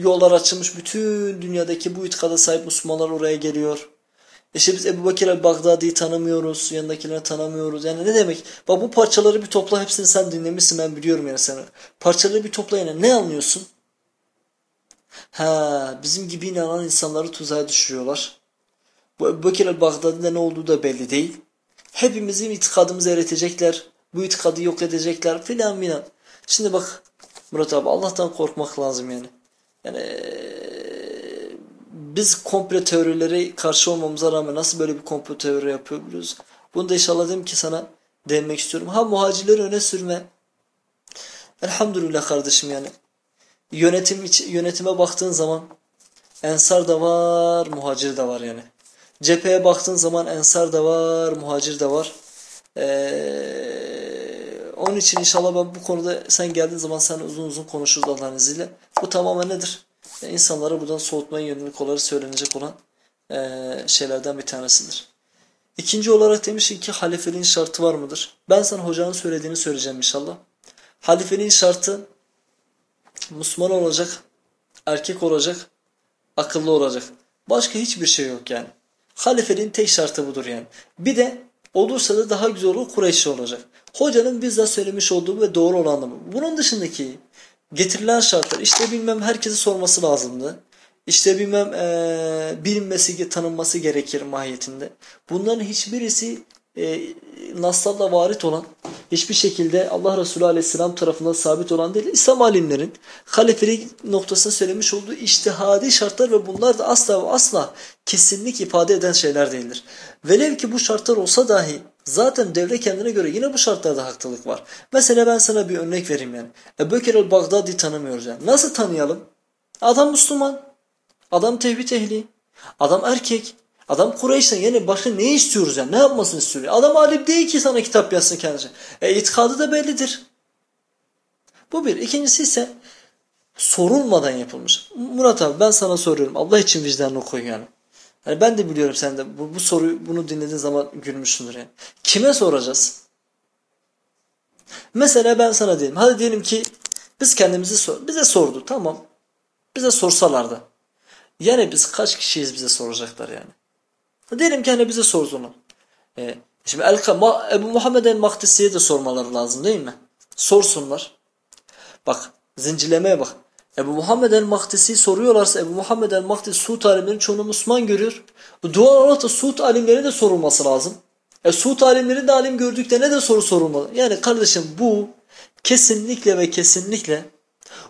yollar açılmış. Bütün dünyadaki bu itikada sahip Müslümanlar oraya geliyor. İşte biz Ebu Bakir el-Baghdadi'yi tanımıyoruz. Yanındakileri tanımıyoruz. Yani ne demek? Bak bu parçaları bir topla. Hepsini sen dinlemişsin. Ben biliyorum yani seni. Parçaları bir topla yani. Ne anlıyorsun? Ha, bizim gibi inanan insanları tuzağa düşürüyorlar. Bu Ebu Bekir el-Baghdadi'de ne olduğu da belli değil. Hepimizin itikadımızı eritecekler. Bu itikadı yok edecekler filan filan. Şimdi bak Murat abi Allah'tan korkmak lazım yani. Yani biz komple teorileri karşı olmamıza rağmen nasıl böyle bir komple teori yapıyor biliyoruz. Bunu da inşallah dedim ki sana değinmek istiyorum. Ha muhacirleri öne sürme. Elhamdülillah kardeşim yani. Yönetim yönetime baktığın zaman ensar da var, muhacir de var yani. Cepheye baktığın zaman ensar da var, muhacir de var. Ee, onun için inşallah ben bu konuda sen geldiğin zaman sen uzun uzun konuşuruz Allah'ın izniyle. Bu tamamen nedir? Yani insanları buradan soğutmaya yönelik olarak söylenecek olan ee, şeylerden bir tanesidir. İkinci olarak demiş ki halifeliğin şartı var mıdır? Ben sana hocanın söylediğini söyleyeceğim inşallah. Halifeliğin şartı Müslüman olacak, erkek olacak, akıllı olacak. Başka hiçbir şey yok yani. Halifeliğin tek şartı budur yani. Bir de olursa da daha güzel olur Kureyşli olacak. Hocanın bizzat söylemiş olduğu ve doğru olanı bu. Bunun dışındaki getirilen şartlar işte bilmem herkese sorması lazımdı. İşte bilmem eee, bilinmesi, tanınması gerekir mahiyetinde. Bunların hiçbirisi e, Nas'larla varit olan, hiçbir şekilde Allah Resulü Aleyhisselam tarafından sabit olan değil. İslam alimlerin halifelik noktasında söylemiş olduğu iştihadi şartlar ve bunlar da asla ve asla kesinlik ifade eden şeyler değildir. Velev ki bu şartlar olsa dahi zaten devlet kendine göre yine bu şartlarda haklılık var. Mesela ben sana bir örnek vereyim yani. Ebu Bekir el-Baghdadi tanımıyoruz yani. Nasıl tanıyalım? Adam Müslüman. Adam tevhid ehli. Adam erkek. Adam Kureyş'ten yani başka ne istiyoruz yani? Ne yapmasını istiyor? Adam alim değil ki sana kitap yazsın kendisi. E itikadı da bellidir. Bu bir. İkincisi ise sorulmadan yapılmış. Murat abi ben sana soruyorum. Allah için vicdanını koy yani. Yani ben de biliyorum sen de bu, bu soruyu bunu dinlediğin zaman gülmüşsündür yani. Kime soracağız? Mesela ben sana diyeyim. Hadi diyelim ki biz kendimizi sor. Bize sordu tamam. Bize sorsalardı. Yani biz kaç kişiyiz bize soracaklar yani. Diyelim ki hani bize sorduğunu. Ee, şimdi El Ebu Muhammed el-Mahdisi'ye de sormaları lazım değil mi? Sorsunlar. Bak zincirlemeye bak. Ebu Muhammed el-Mahdisi soruyorlarsa Ebu Muhammed el-Mahdisi Suud alimlerin çoğunu Müslüman görüyor. Doğal olarak da Suud alimlerine de sorulması lazım. E Suud alimleri de alim gördüklerine de soru sorulmalı. Yani kardeşim bu kesinlikle ve kesinlikle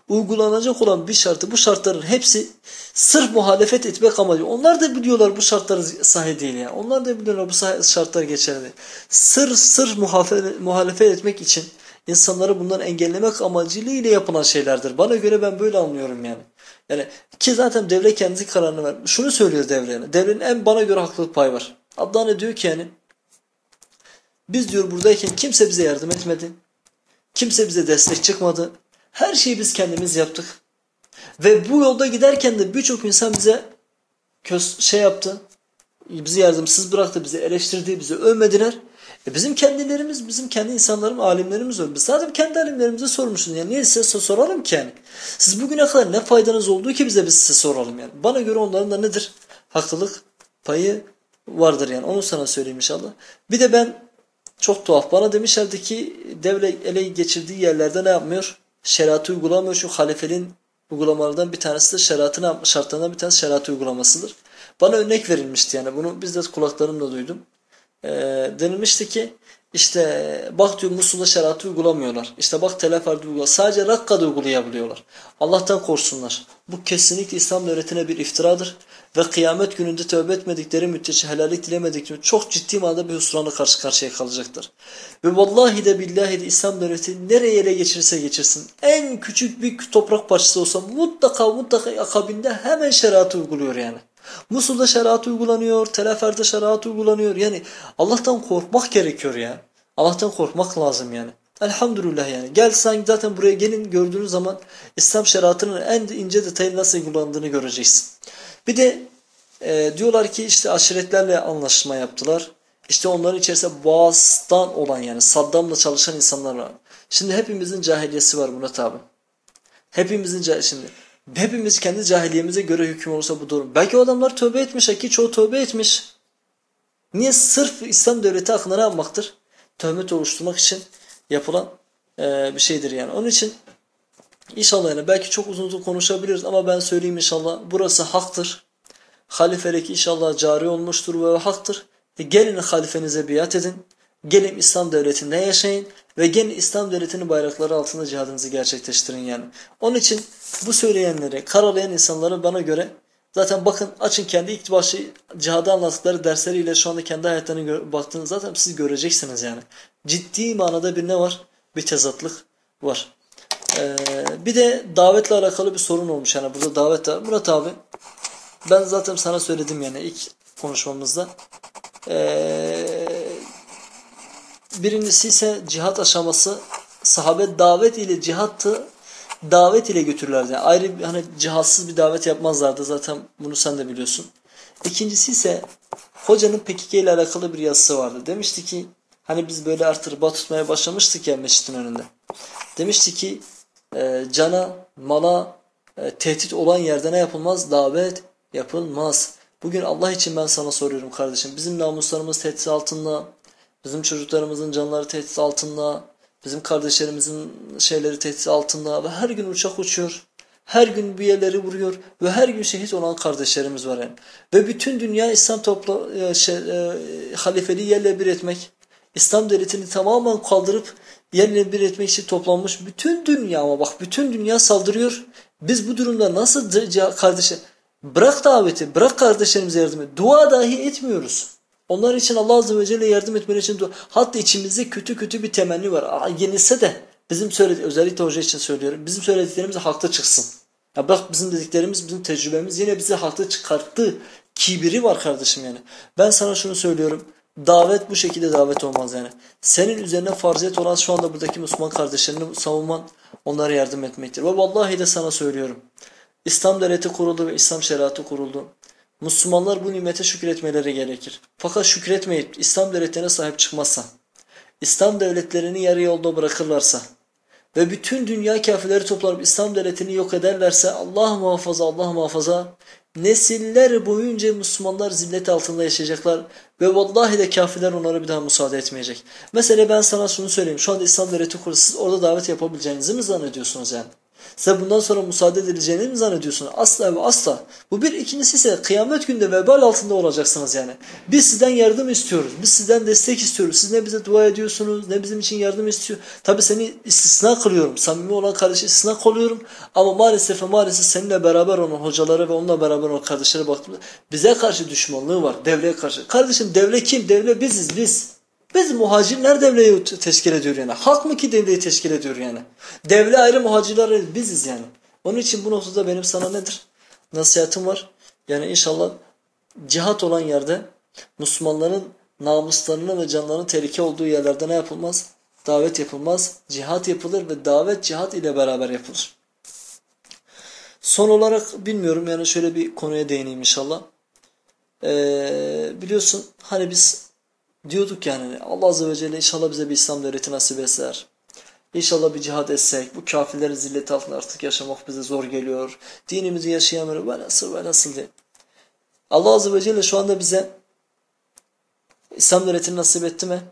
uygulanacak olan bir şartı bu şartların hepsi sırf muhalefet etmek amacı. Onlar da biliyorlar bu şartlar sahih değil yani. Onlar da biliyorlar bu şartlar geçerli değil. Sır sır muhafe- muhalefet etmek için insanları bundan engellemek amacıyla yapılan şeylerdir. Bana göre ben böyle anlıyorum yani. Yani ki zaten devlet kendi kararını ver. Şunu söylüyor devreye. Devletin en bana göre haklılık payı var. Adnan diyor ki yani biz diyor buradayken kimse bize yardım etmedi. Kimse bize destek çıkmadı. Her şeyi biz kendimiz yaptık. Ve bu yolda giderken de birçok insan bize kös şey yaptı. Bizi yardımsız bıraktı, bizi eleştirdi, bizi övmediler. E bizim kendilerimiz, bizim kendi insanlarımız, alimlerimiz var. Biz zaten kendi alimlerimize sormuşuz. Yani niye size soralım ki yani? Siz bugüne kadar ne faydanız olduğu ki bize biz size soralım yani. Bana göre onların da nedir? Haklılık payı vardır yani. Onu sana söyleyeyim inşallah. Bir de ben çok tuhaf. Bana demişlerdi ki devlet ele geçirdiği yerlerde ne yapmıyor? Şeriatı uygulamıyor. Şu halifenin uygulamalarından bir tanesi de şeriatın şartlarından bir tanesi şeriatı uygulamasıdır. Bana örnek verilmişti yani. Bunu bizzat kulaklarımla duydum. Ee, denilmişti ki işte bak diyor Musul'da şeriatı uygulamıyorlar. İşte bak Tel Aviv uyguluyor. Sadece Rakka'da uygulayabiliyorlar. Allah'tan korsunlar. Bu kesinlikle İslam devletine bir iftiradır. Ve kıyamet gününde tövbe etmedikleri müddetçe helallik dilemedikleri çok ciddi manada bir husranla karşı karşıya kalacaklar. Ve vallahi de billahi de İslam devleti nereye ele geçirse geçirsin en küçük bir toprak parçası olsa mutlaka mutlaka akabinde hemen şeriatı uyguluyor yani. Musul'da şeriat uygulanıyor, Tel Aviv'de şeriat uygulanıyor. Yani Allah'tan korkmak gerekiyor ya. Allah'tan korkmak lazım yani. Elhamdülillah yani. Gel sen zaten buraya gelin gördüğünüz zaman İslam şeriatının en ince detaylı nasıl uygulandığını göreceksin. Bir de e, diyorlar ki işte aşiretlerle anlaşma yaptılar. İşte onların içerisinde Boğaz'dan olan yani Saddam'la çalışan insanlar var. Şimdi hepimizin cahiliyesi var Murat abi. Hepimizin cahil şimdi. Hepimiz kendi cahiliyemize göre hüküm olursa bu durum. Belki o adamlar tövbe etmiş ki çoğu tövbe etmiş. Niye? Sırf İslam devleti hakkında ne yapmaktır? Töhmet oluşturmak için yapılan e, bir şeydir yani. Onun için inşallah yani belki çok uzun uzun konuşabiliriz ama ben söyleyeyim inşallah burası haktır. Halifelik inşallah cari olmuştur ve haktır. E gelin halifenize biat edin. Gelin İslam devletinde yaşayın ve gene İslam devletinin bayrakları altında cihadınızı gerçekleştirin yani. Onun için bu söyleyenleri, karalayan insanları bana göre zaten bakın açın kendi ilk başı cihadı anlattıkları dersleriyle şu anda kendi hayatlarına baktığınız zaten siz göreceksiniz yani. Ciddi manada bir ne var? Bir tezatlık var. Ee, bir de davetle alakalı bir sorun olmuş yani burada davet var. Murat abi ben zaten sana söyledim yani ilk konuşmamızda. Ee, birincisi ise cihat aşaması sahabe davet ile cihattı davet ile götürürlerdi. Yani ayrı hani cihatsız bir davet yapmazlardı zaten bunu sen de biliyorsun. İkincisi ise hocanın PKK ile alakalı bir yazısı vardı. Demişti ki hani biz böyle artır bat tutmaya başlamıştık ya mescidin önünde. Demişti ki e, cana, mala e, tehdit olan yerde ne yapılmaz? Davet yapılmaz. Bugün Allah için ben sana soruyorum kardeşim. Bizim namuslarımız tehdit altında, bizim çocuklarımızın canları tehdit altında, bizim kardeşlerimizin şeyleri tehdit altında ve her gün uçak uçuyor. Her gün bir yerleri vuruyor ve her gün şehit olan kardeşlerimiz var yani. Ve bütün dünya İslam topla, e, şey, e, halifeliği yerle bir etmek, İslam devletini tamamen kaldırıp yerle bir etmek için toplanmış bütün dünya ama bak bütün dünya saldırıyor. Biz bu durumda nasıl kardeşler bırak daveti, bırak kardeşlerimize yardım et. Dua dahi etmiyoruz. Onlar için Allah Azze ve Celle yardım etmeleri için dua. Hatta içimizde kötü kötü bir temenni var. Aa, yenilse de bizim söyledi özellikle hoca için söylüyorum. Bizim söylediklerimiz hakta çıksın. Ya bak bizim dediklerimiz, bizim tecrübemiz yine bizi hakta çıkarttı. Kibiri var kardeşim yani. Ben sana şunu söylüyorum. Davet bu şekilde davet olmaz yani. Senin üzerine farziyet olan şu anda buradaki Müslüman kardeşlerini savunman, onlara yardım etmektir. Ve vallahi de sana söylüyorum. İslam devleti kuruldu ve İslam şeriatı kuruldu. Müslümanlar bu nimete şükretmeleri gerekir. Fakat şükretmeyip İslam devletlerine sahip çıkmazsa, İslam devletlerini yarı yolda bırakırlarsa ve bütün dünya kafirleri toplanıp İslam devletini yok ederlerse Allah muhafaza Allah muhafaza nesiller boyunca Müslümanlar zillet altında yaşayacaklar ve vallahi de kafirler onlara bir daha müsaade etmeyecek. Mesela ben sana şunu söyleyeyim. Şu anda İslam devleti kurulu siz orada davet yapabileceğinizi mi zannediyorsunuz yani? Sen bundan sonra müsaade edileceğini mi zannediyorsun? Asla ve asla. Bu bir. ikincisi ise kıyamet günde vebal altında olacaksınız yani. Biz sizden yardım istiyoruz. Biz sizden destek istiyoruz. Siz ne bize dua ediyorsunuz ne bizim için yardım istiyor. Tabi seni istisna kılıyorum. Samimi olan kardeşi istisna kılıyorum. Ama maalesef maalesef seninle beraber olan hocalara ve onunla beraber olan kardeşlere baktığımda bize karşı düşmanlığı var. Devleye karşı. Kardeşim devle kim? Devle biziz biz. Biz muhacirler devleyi teşkil ediyor yani. Halk mı ki devleyi teşkil ediyor yani? Devle ayrı muhacirler biziz yani. Onun için bu noktada benim sana nedir? Nasihatim var. Yani inşallah cihat olan yerde Müslümanların namuslarının ve canlarının tehlike olduğu yerlerde ne yapılmaz? Davet yapılmaz. Cihat yapılır ve davet cihat ile beraber yapılır. Son olarak bilmiyorum yani şöyle bir konuya değineyim inşallah. Ee, biliyorsun hani biz diyorduk yani Allah Azze ve Celle inşallah bize bir İslam devleti nasip etser. İnşallah bir cihad etsek. Bu kafirlerin zilleti altında artık yaşamak bize zor geliyor. Dinimizi yaşayamıyoruz. Ve nasıl ve nasıl diye. Allah Azze ve Celle şu anda bize İslam devletini nasip etti mi?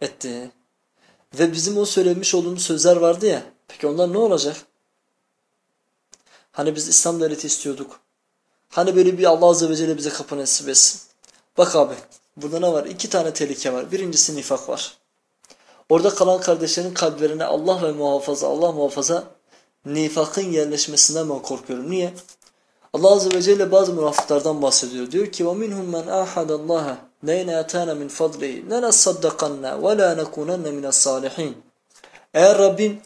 Etti. Ve bizim o söylemiş olduğumuz sözler vardı ya. Peki onlar ne olacak? Hani biz İslam devleti istiyorduk. Hani böyle bir Allah Azze ve Celle bize kapı nasip etsin. Bak abi Burada ne var? İki tane tehlike var. Birincisi nifak var. Orada kalan kardeşlerin kalplerine Allah ve muhafaza, Allah muhafaza nifakın yerleşmesinden ben korkuyorum. Niye? Allah Azze ve Celle bazı münafıklardan bahsediyor. Diyor ki وَمِنْهُمْ مَنْ آحَدَ اللّٰهَ لَيْنَ اَتَانَ مِنْ فَضْلِهِ لَنَصَّدَّقَنَّ وَلَا نَكُونَنَّ مِنَ الصَّالِحِينَ Eğer Rabbim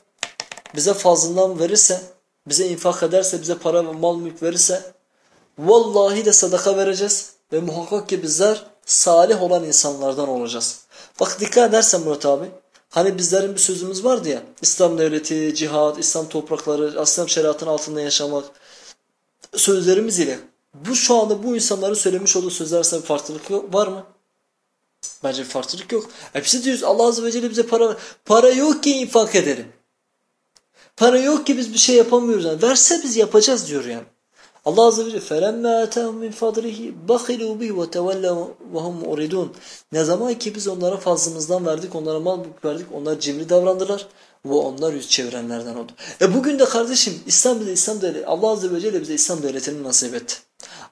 bize fazlından verirse, bize infak ederse, bize para ve mal mülk verirse, vallahi de sadaka vereceğiz ve muhakkak ki bizler salih olan insanlardan olacağız. Bak dikkat edersen Murat abi. Hani bizlerin bir sözümüz vardı ya. İslam devleti, cihad, İslam toprakları, İslam şeriatının altında yaşamak. Sözlerimiz ile. Bu şu anda bu insanların söylemiş olduğu sözler arasında bir farklılık yok, var mı? Bence bir farklılık yok. Hepsi diyoruz Allah Azze ve Celle bize para para yok ki infak edelim. Para yok ki biz bir şey yapamıyoruz. Yani. Verse biz yapacağız diyor yani. Allah Azze ve Celle فَلَمَّا اَتَهُمْ مِنْ فَضْلِهِ بَخِلُوا بِهِ وَتَوَلَّوْا وَهُمْ مُعْرِدُونَ Ne zaman ki biz onlara fazlamızdan verdik, onlara mal mülk verdik, onlar cimri davrandılar ve onlar yüz çevirenlerden oldu. E bugün de kardeşim İslam bize İslam devleti, Allah Azze ve Celle bize İslam devletini nasip etti.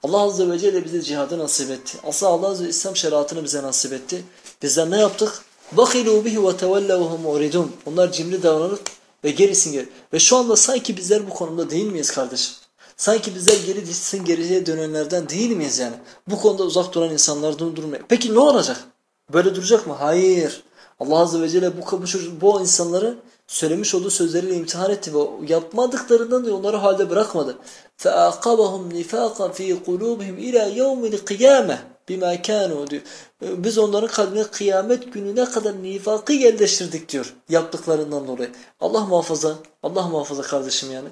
Allah Azze ve Celle bize cihadı nasip etti. Asla Allah Azze ve İslam şeriatını bize nasip etti. Bizler ne yaptık? وَخِلُوا بِهِ وَتَوَلَّوْا هُمْ مُعْرِدُونَ Onlar cimri davranır ve gerisin geri. Ve şu anda sanki bizler bu konumda değil miyiz kardeşim? Sanki bizler geri dişsin geriye dönenlerden değil miyiz yani? Bu konuda uzak duran insanlardan durmuyor. Peki ne olacak? Böyle duracak mı? Hayır. Allah Azze ve Celle bu, bu, bu insanları söylemiş olduğu sözleriyle imtihan etti ve yapmadıklarından da onları halde bırakmadı. فَاَقَبَهُمْ نِفَاقًا ف۪ي قُلُوبِهِمْ اِلَى يَوْمِ الْقِيَامَةِ بِمَا كَانُوا diyor. Biz onların kalbine kıyamet gününe kadar nifakı yerleştirdik diyor. Yaptıklarından dolayı. Allah muhafaza. Allah muhafaza kardeşim yani.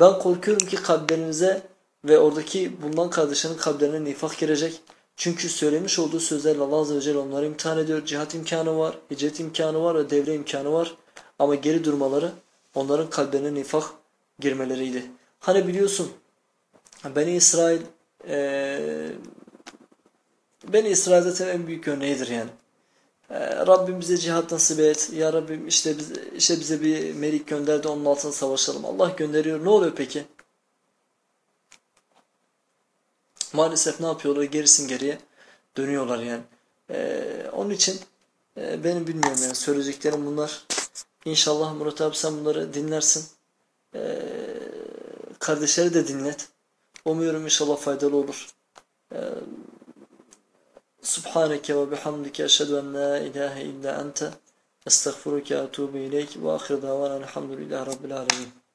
Ben korkuyorum ki kalplerinize ve oradaki bundan kardeşinin kalplerine nifak girecek. Çünkü söylemiş olduğu sözlerle Allah Azze ve Celle onları imtihan ediyor. Cihat imkanı var, hicret imkanı var ve devre imkanı var. Ama geri durmaları onların kalplerine nifak girmeleriydi. Hani biliyorsun Beni İsrail e, Beni İsrail zaten en büyük örneğidir yani. E, Rabbim bize cihat nasip et. Ya Rabbim işte bize, işte bize bir melik gönderdi onun altına savaşalım. Allah gönderiyor. Ne oluyor peki? Maalesef ne yapıyorlar? Gerisin geriye dönüyorlar yani. E, onun için e, benim bilmiyorum yani söyleyeceklerim bunlar. İnşallah Murat abi sen bunları dinlersin. E, kardeşleri de dinlet. Umuyorum inşallah faydalı olur. E, Subhaneke ve bihamdike eşhedü en la ilahe illa ente estağfuruke ve etûbü ileyk ve ahir davana elhamdülillahi rabbil alemin.